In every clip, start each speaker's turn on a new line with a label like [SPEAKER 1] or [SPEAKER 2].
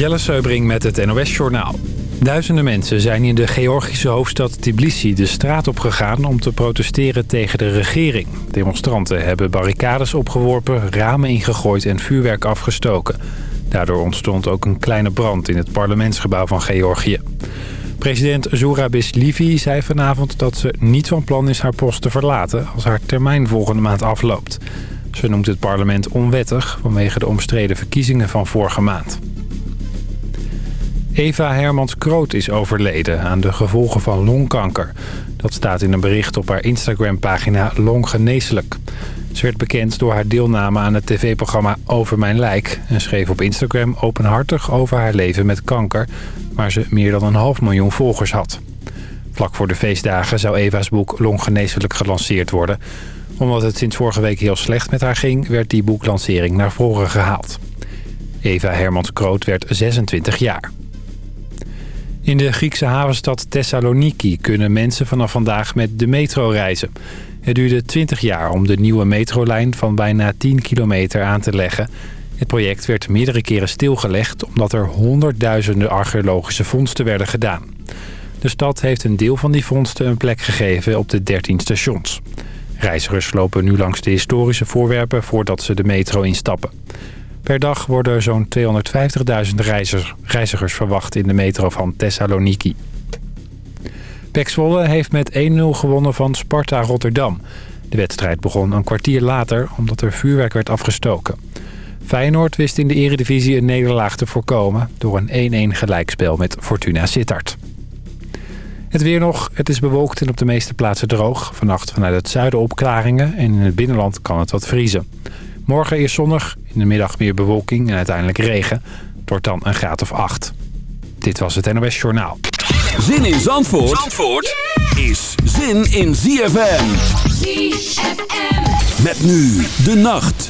[SPEAKER 1] Jelle Seubring met het NOS Journaal. Duizenden mensen zijn in de Georgische hoofdstad Tbilisi de straat op gegaan om te protesteren tegen de regering. Demonstranten hebben barricades opgeworpen, ramen ingegooid en vuurwerk afgestoken. Daardoor ontstond ook een kleine brand in het parlementsgebouw van Georgië. President Zourabis Livi zei vanavond dat ze niet van plan is haar post te verlaten als haar termijn volgende maand afloopt. Ze noemt het parlement onwettig vanwege de omstreden verkiezingen van vorige maand. Eva Hermans-Kroot is overleden aan de gevolgen van longkanker. Dat staat in een bericht op haar Instagram-pagina Longgeneeslijk. Ze werd bekend door haar deelname aan het tv-programma Over Mijn Lijk... en schreef op Instagram openhartig over haar leven met kanker... waar ze meer dan een half miljoen volgers had. Vlak voor de feestdagen zou Eva's boek Longgeneeslijk gelanceerd worden. Omdat het sinds vorige week heel slecht met haar ging... werd die boeklancering naar voren gehaald. Eva Hermans-Kroot werd 26 jaar. In de Griekse havenstad Thessaloniki kunnen mensen vanaf vandaag met de metro reizen. Het duurde 20 jaar om de nieuwe metrolijn van bijna 10 kilometer aan te leggen. Het project werd meerdere keren stilgelegd omdat er honderdduizenden archeologische vondsten werden gedaan. De stad heeft een deel van die vondsten een plek gegeven op de 13 stations. Reizigers lopen nu langs de historische voorwerpen voordat ze de metro instappen. Per dag worden zo'n 250.000 reizigers, reizigers verwacht in de metro van Thessaloniki. Pek heeft met 1-0 gewonnen van Sparta Rotterdam. De wedstrijd begon een kwartier later omdat er vuurwerk werd afgestoken. Feyenoord wist in de eredivisie een nederlaag te voorkomen... door een 1-1 gelijkspel met Fortuna Sittard. Het weer nog. Het is bewolkt en op de meeste plaatsen droog. Vannacht vanuit het zuiden opklaringen en in het binnenland kan het wat vriezen. Morgen is zonnig, in de middag meer bewolking en uiteindelijk regen. Het wordt dan een graad of 8. Dit was het NOS Journaal.
[SPEAKER 2] Zin in Zandvoort, Zandvoort is zin in ZFM.
[SPEAKER 3] ZFM.
[SPEAKER 2] Met nu de nacht.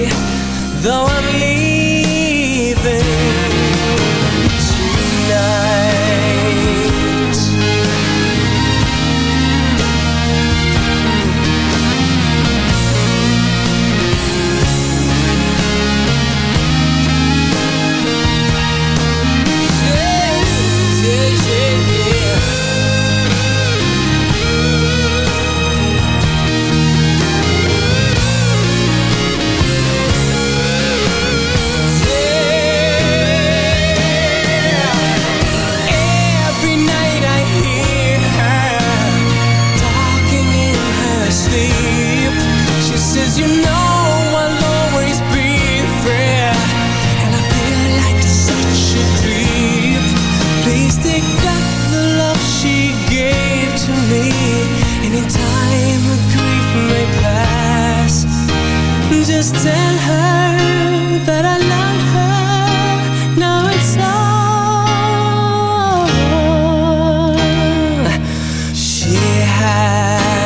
[SPEAKER 3] though I'm just tell her that I love her. Now it's all she has.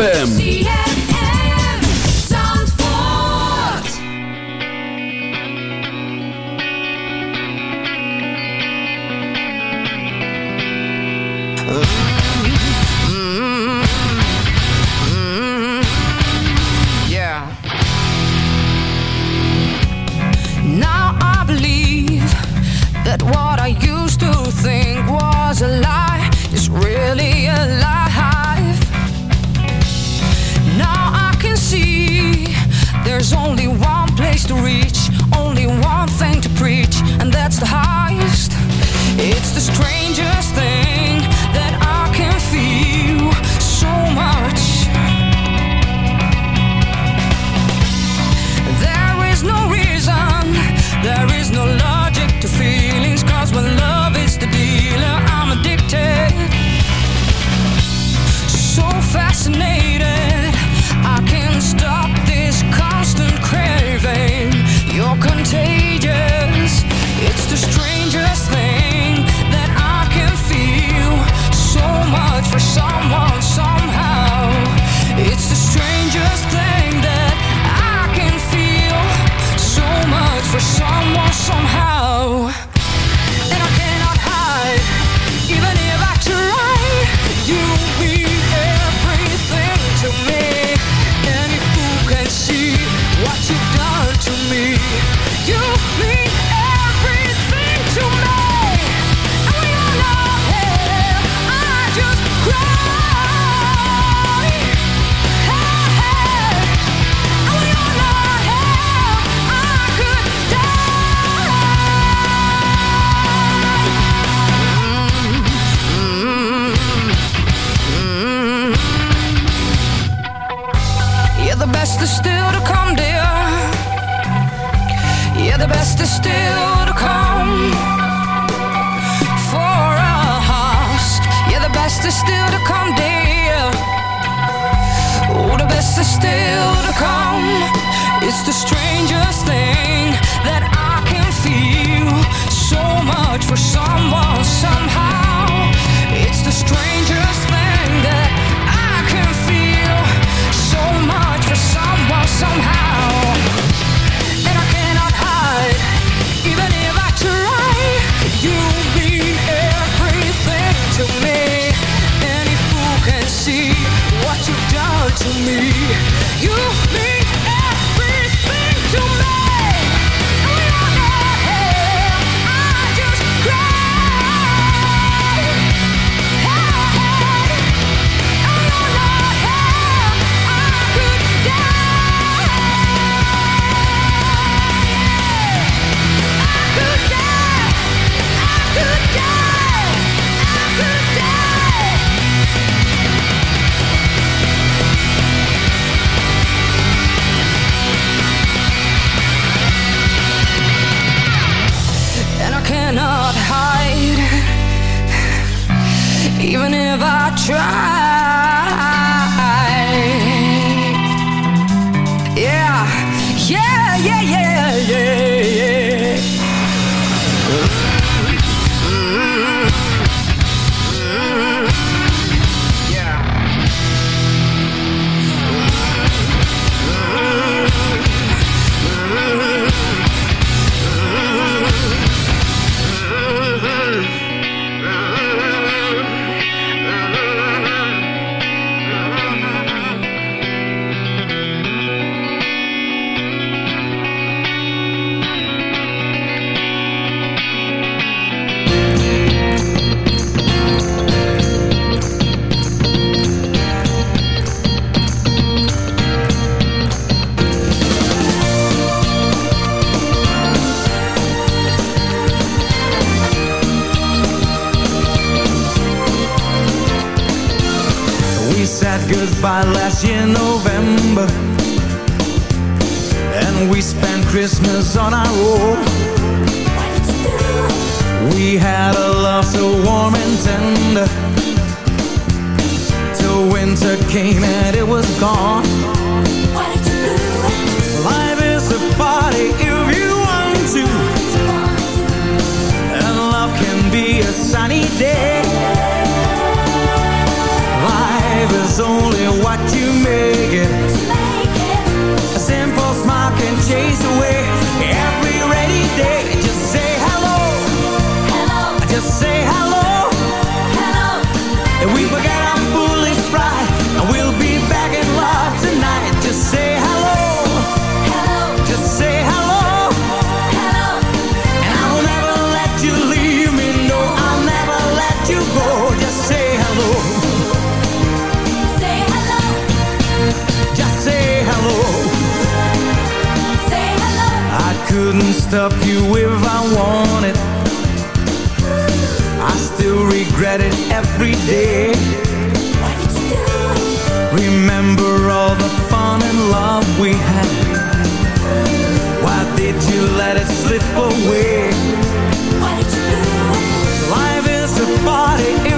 [SPEAKER 3] Oh.
[SPEAKER 4] stuff you if I
[SPEAKER 5] wanted I still regret it every day. Remember all the fun and love we had. Why did you let it slip away? Why did you do? Life is a party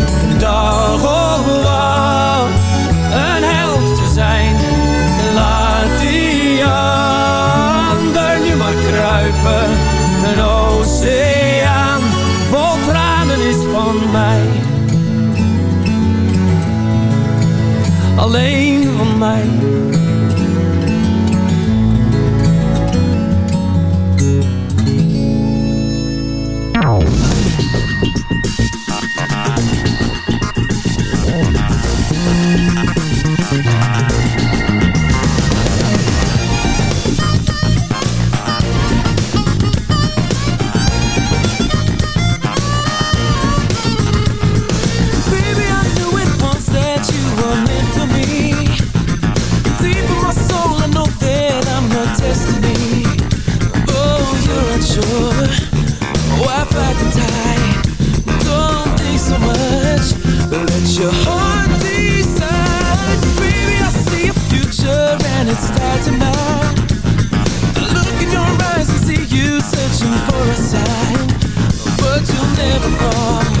[SPEAKER 6] Alleen van mij.
[SPEAKER 5] Never fall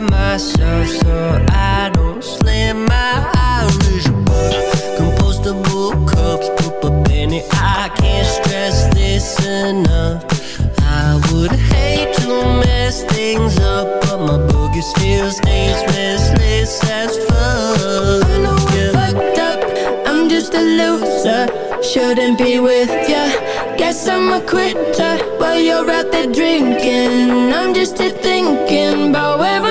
[SPEAKER 7] myself so I don't slam my Irish ball. Compostable cups, poop a penny. I can't stress this enough. I would hate to mess things up, but my boogie still stays restless as fuck.
[SPEAKER 8] I know. I'm fucked up, I'm just a loser. Shouldn't be with ya. Guess I'm a quitter while you're out there drinking. I'm just here thinking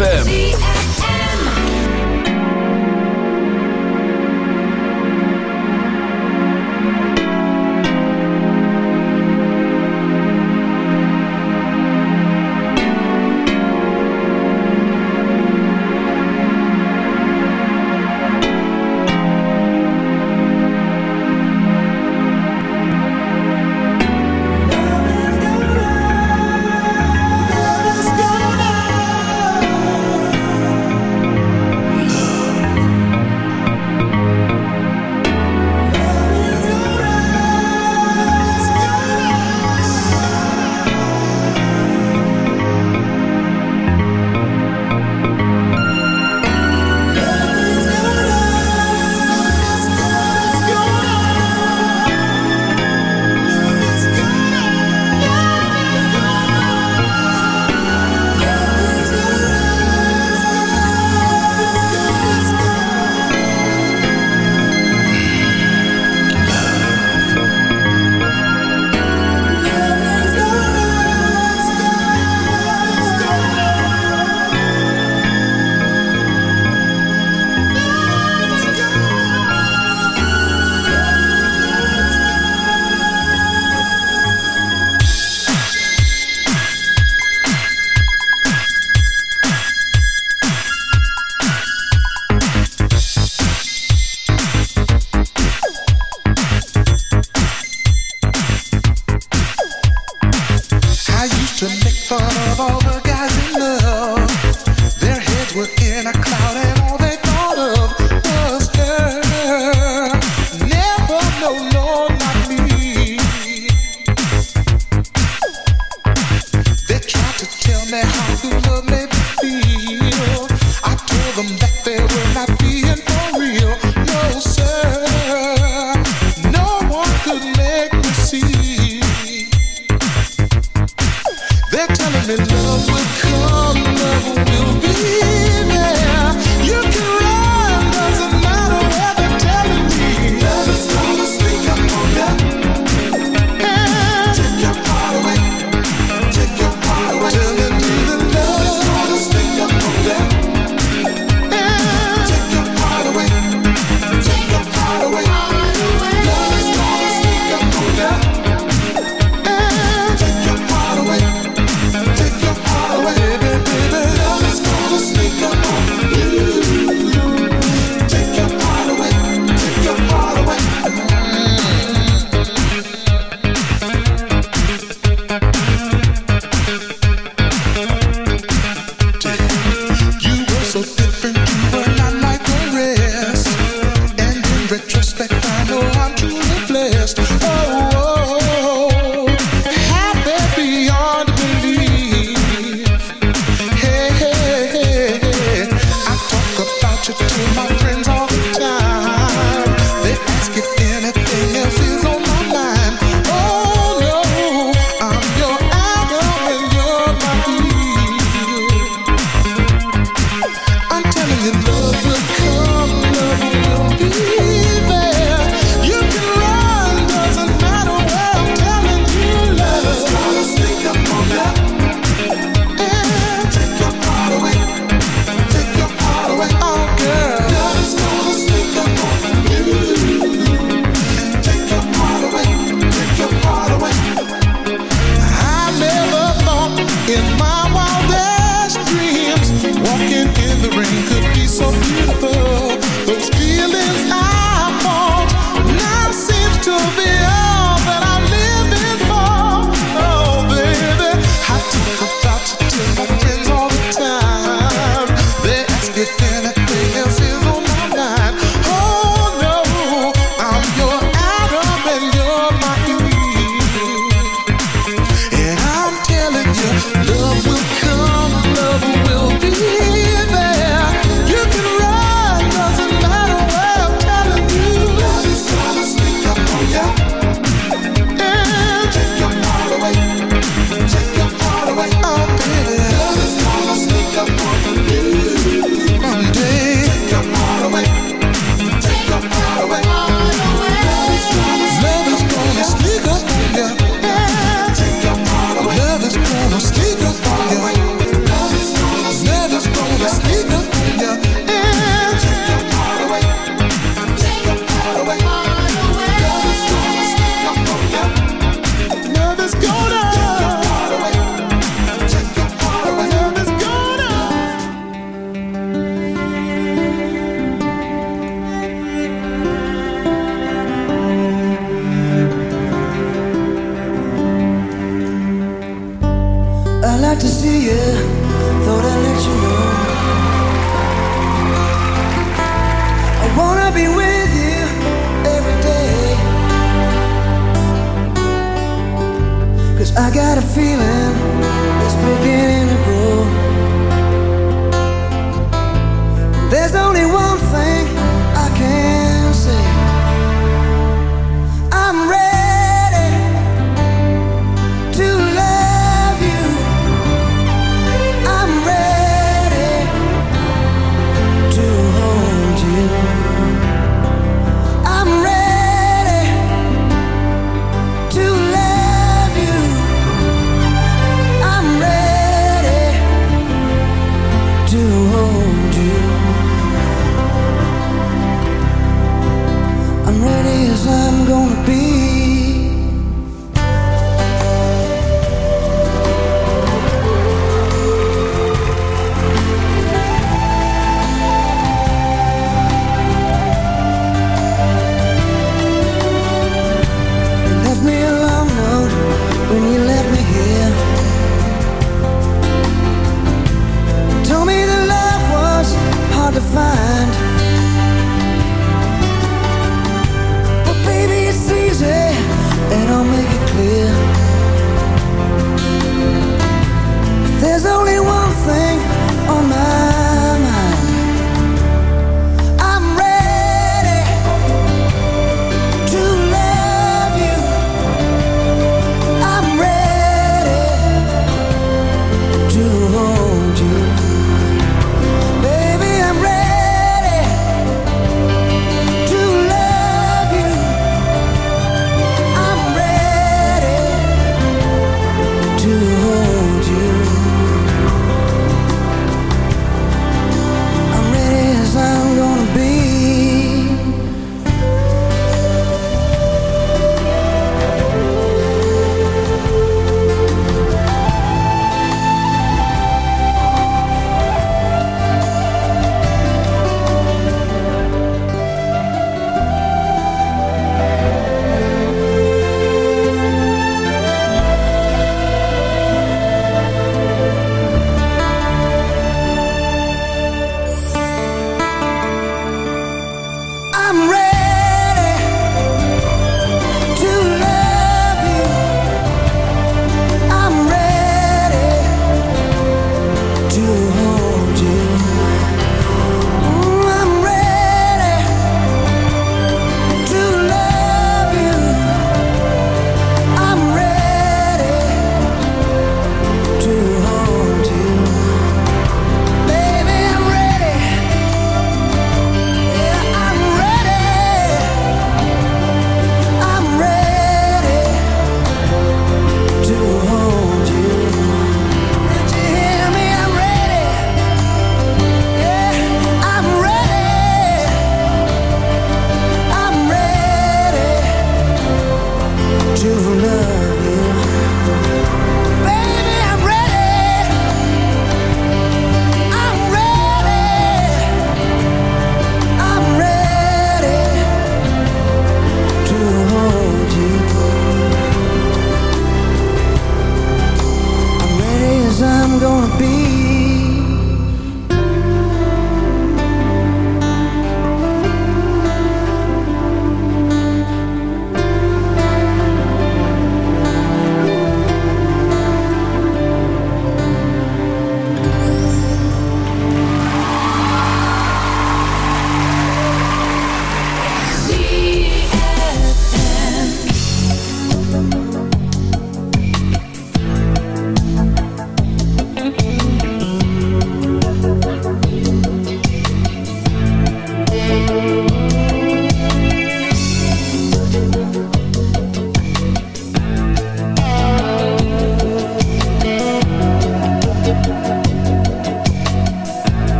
[SPEAKER 2] ZFM.